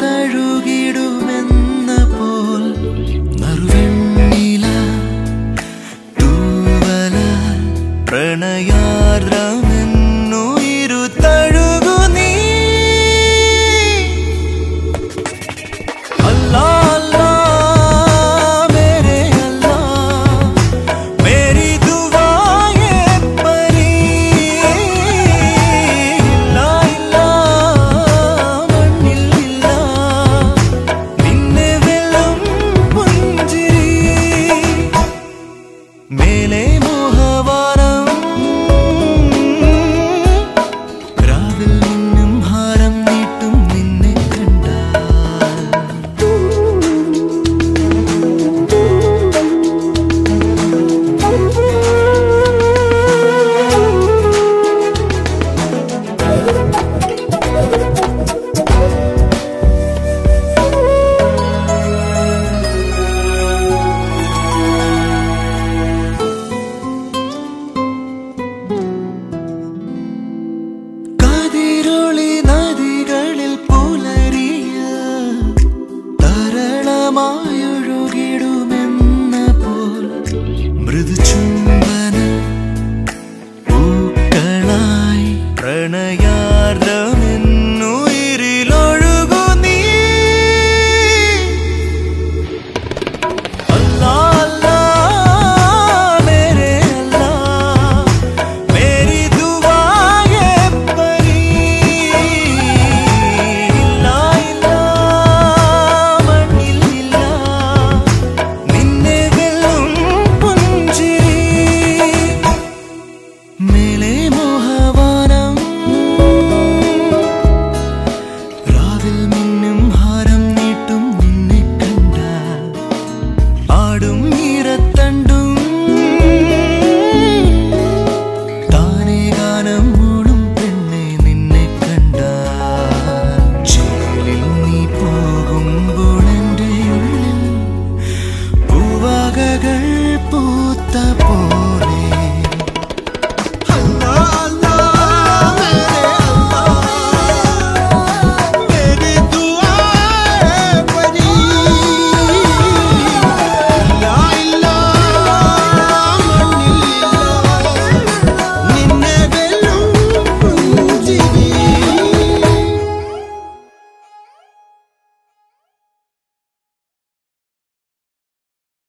തഴുകിടുമെന്ന പോൽ നറുവിണ്ണില തൂവല തരളമായൊഴുകിടുമെന്ന പോൽ മൃദുചുംബന പ്രണയാർദ്രമെന്നുയിരിലൊഴുകു